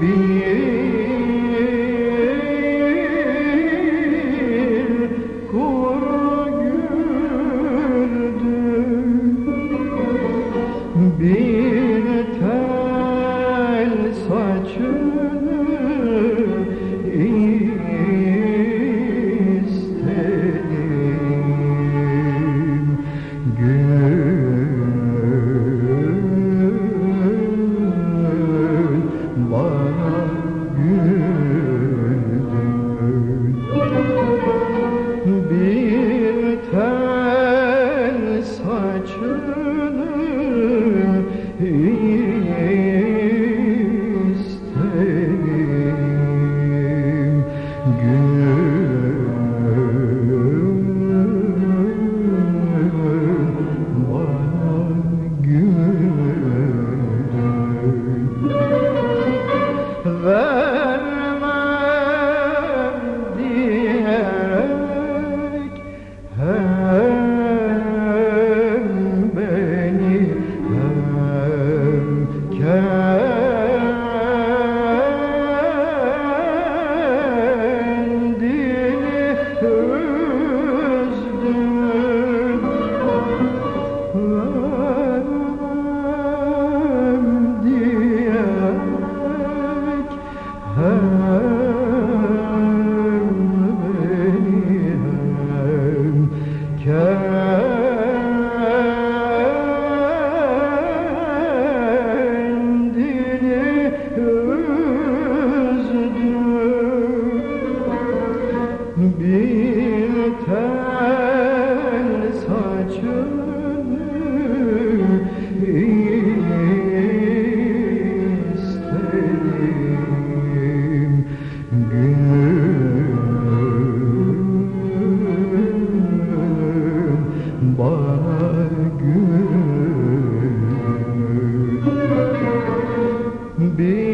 be Hey. Yeah. bana gül. Bir